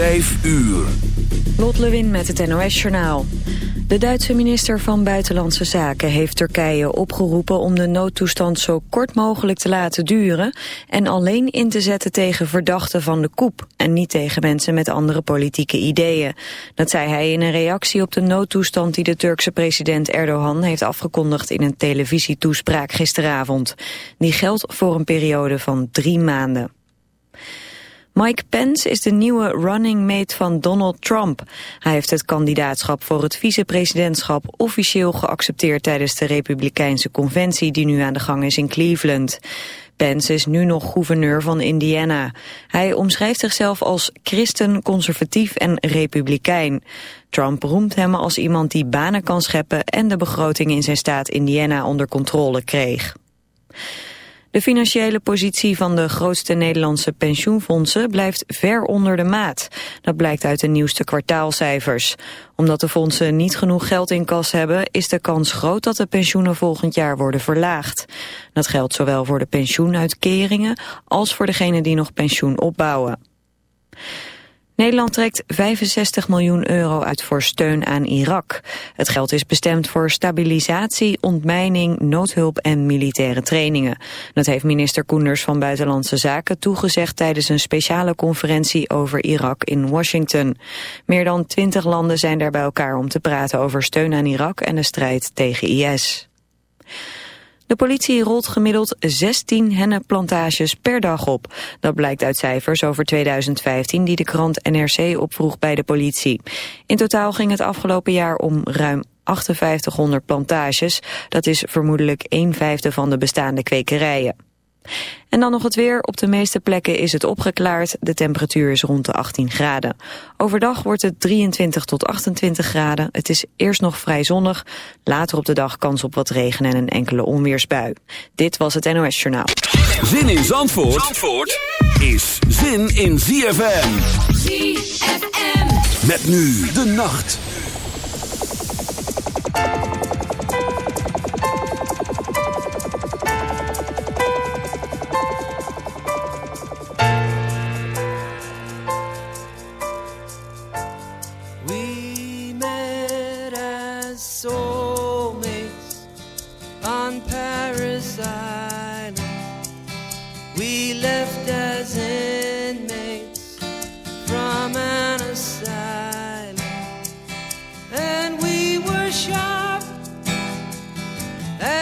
5 uur. Lot Lewin met het NOS-journaal. De Duitse minister van Buitenlandse Zaken heeft Turkije opgeroepen om de noodtoestand zo kort mogelijk te laten duren en alleen in te zetten tegen verdachten van de koep en niet tegen mensen met andere politieke ideeën. Dat zei hij in een reactie op de noodtoestand die de Turkse president Erdogan heeft afgekondigd in een televisietoespraak gisteravond. Die geldt voor een periode van drie maanden. Mike Pence is de nieuwe running mate van Donald Trump. Hij heeft het kandidaatschap voor het vicepresidentschap officieel geaccepteerd tijdens de Republikeinse conventie die nu aan de gang is in Cleveland. Pence is nu nog gouverneur van Indiana. Hij omschrijft zichzelf als christen, conservatief en republikein. Trump roemt hem als iemand die banen kan scheppen en de begroting in zijn staat Indiana onder controle kreeg. De financiële positie van de grootste Nederlandse pensioenfondsen blijft ver onder de maat. Dat blijkt uit de nieuwste kwartaalcijfers. Omdat de fondsen niet genoeg geld in kas hebben, is de kans groot dat de pensioenen volgend jaar worden verlaagd. Dat geldt zowel voor de pensioenuitkeringen als voor degenen die nog pensioen opbouwen. Nederland trekt 65 miljoen euro uit voor steun aan Irak. Het geld is bestemd voor stabilisatie, ontmijning, noodhulp en militaire trainingen. Dat heeft minister Koenders van Buitenlandse Zaken toegezegd tijdens een speciale conferentie over Irak in Washington. Meer dan 20 landen zijn daar bij elkaar om te praten over steun aan Irak en de strijd tegen IS. De politie rolt gemiddeld 16 hennenplantages per dag op. Dat blijkt uit cijfers over 2015 die de krant NRC opvroeg bij de politie. In totaal ging het afgelopen jaar om ruim 5800 plantages. Dat is vermoedelijk een vijfde van de bestaande kwekerijen. En dan nog het weer. Op de meeste plekken is het opgeklaard. De temperatuur is rond de 18 graden. Overdag wordt het 23 tot 28 graden. Het is eerst nog vrij zonnig. Later op de dag kans op wat regen en een enkele onweersbui. Dit was het NOS Journaal. Zin in Zandvoort, Zandvoort is zin in ZFM. ZFM. Met nu de nacht.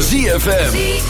ZFM.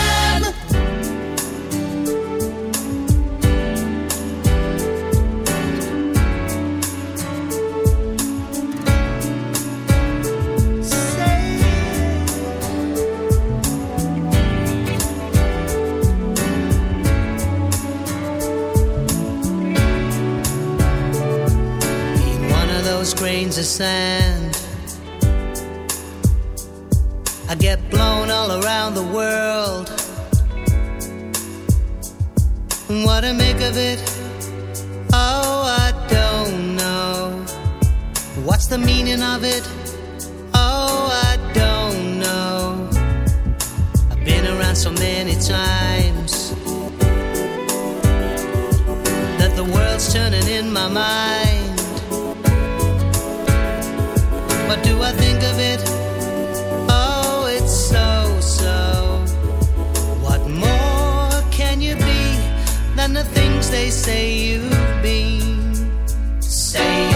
the things they say you've been. Say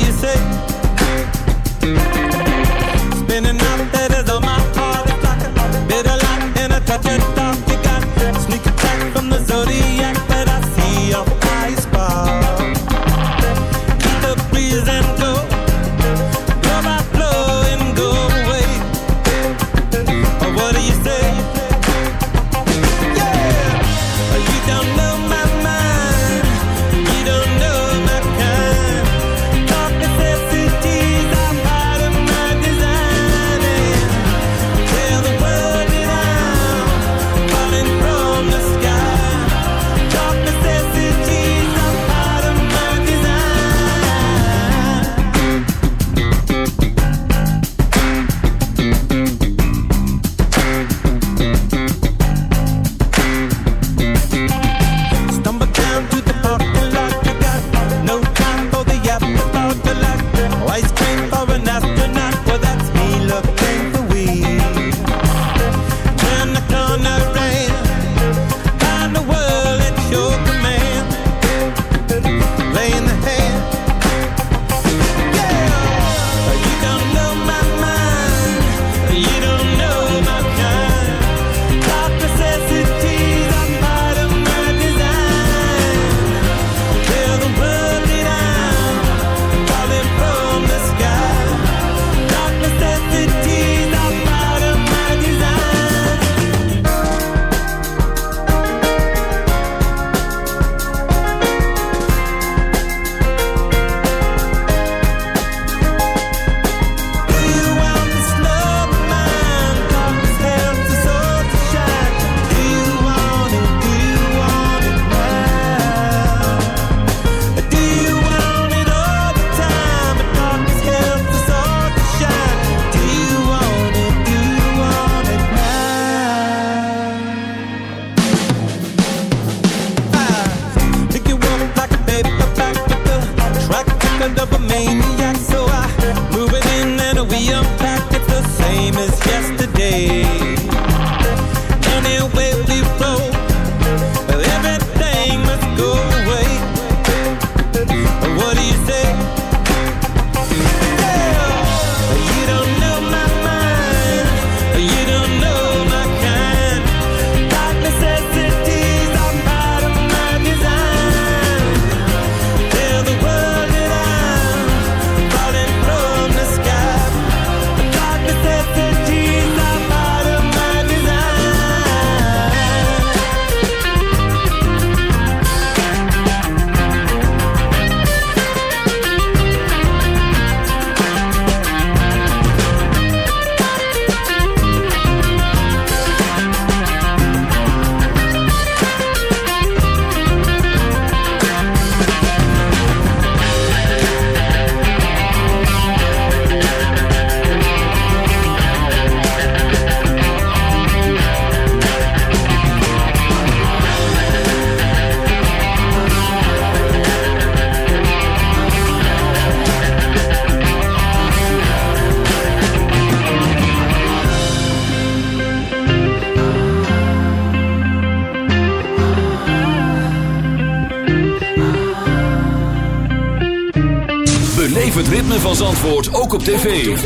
you say. spending Spinning out ritme van Zandvoort ook op tv.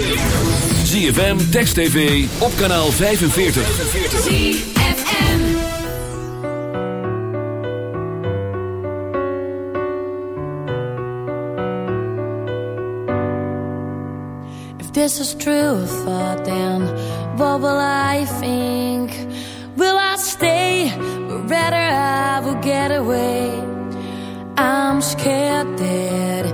ZFM, Text TV, op kanaal 45. ZFM If this is true, thought then, what will I think? Will I stay, or rather I will get away? I'm scared that...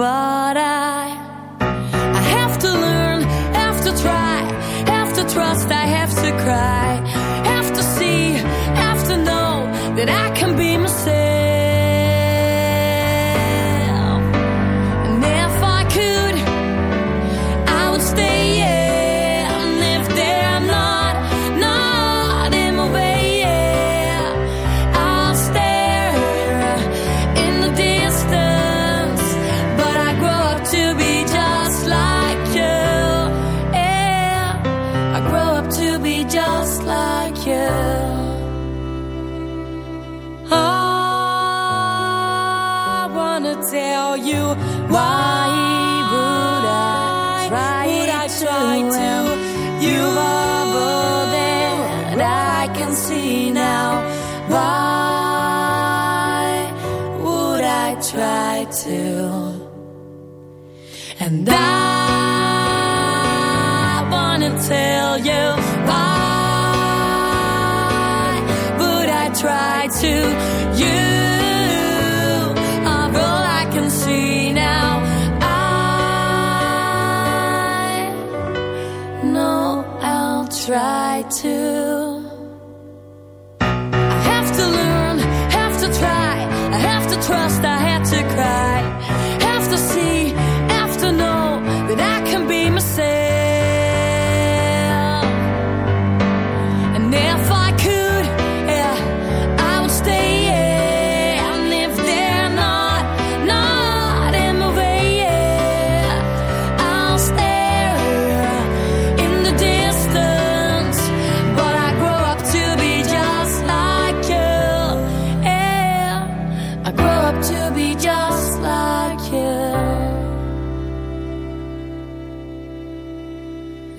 but I I have to learn, have to try, have to trust, I have to cry.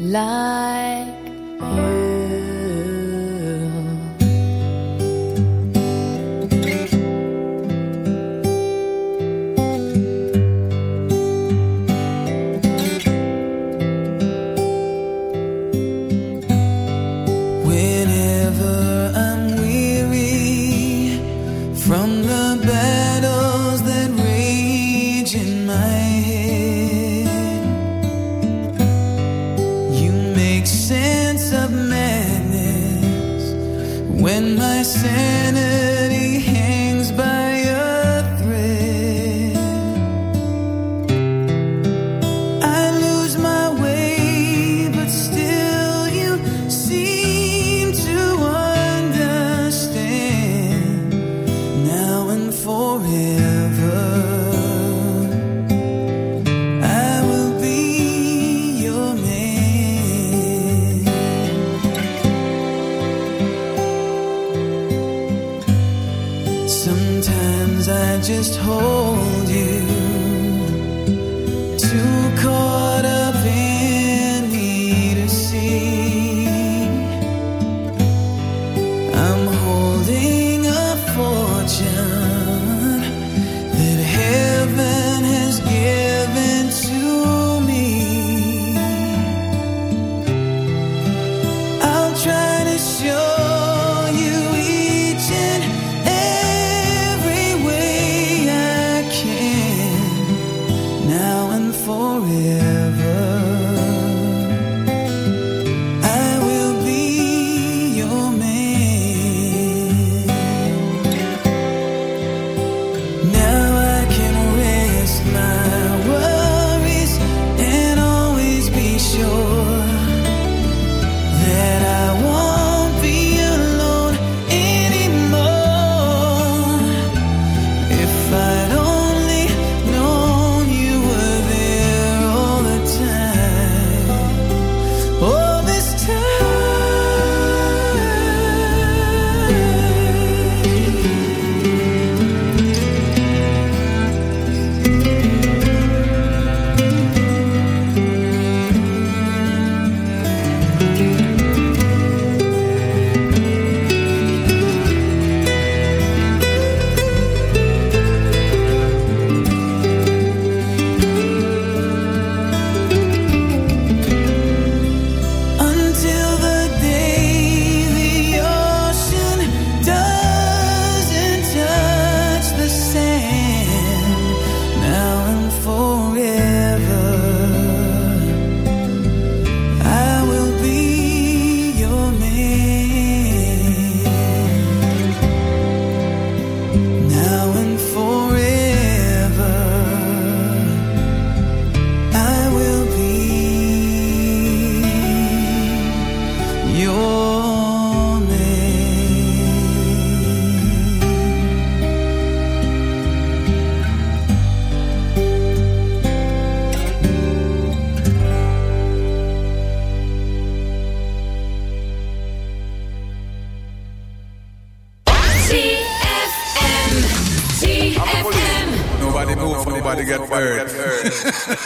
like you.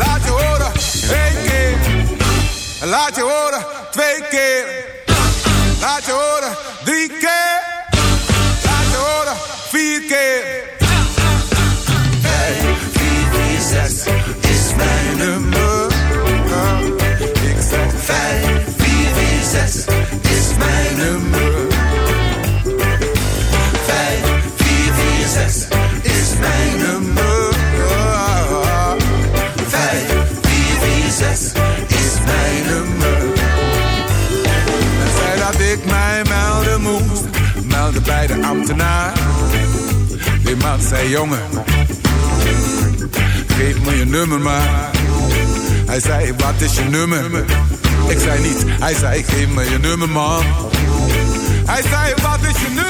Laat je horen, één keer. Laat je horen, twee keer. Laat je horen, drie keer. Laat je horen, vier keer. zes de ambtenaar. Die man zei jongen geef me je nummer maar. Hij zei, wat is je nummer? Ik zei niet, hij zei, geef me je nummer man. Hij zei, wat is je nummer?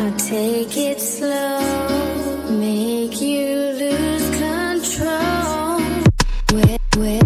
I'll take it slow, make you lose control. Where, where